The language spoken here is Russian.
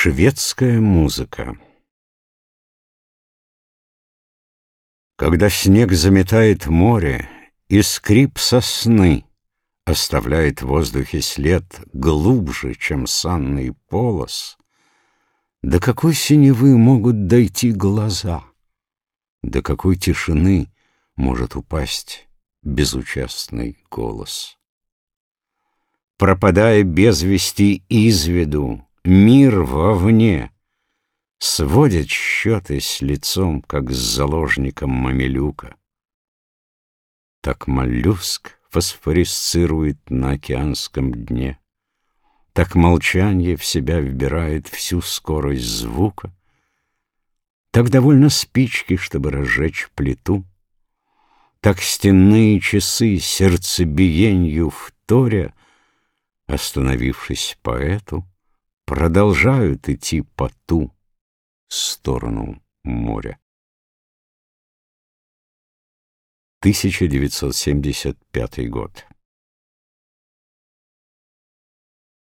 Шведская музыка Когда снег заметает море, И скрип сосны Оставляет в воздухе след Глубже, чем санный полос, До какой синевы могут дойти глаза? До какой тишины может упасть безучастный голос? Пропадая без вести из виду, Мир вовне сводит счеты с лицом, Как с заложником мамилюка. Так моллюск фосфорисцирует на океанском дне, Так молчанье в себя вбирает всю скорость звука, Так довольно спички, чтобы разжечь плиту, Так стенные часы сердцебиенью вторя, Остановившись поэту, продолжают идти по ту сторону моря. 1975 год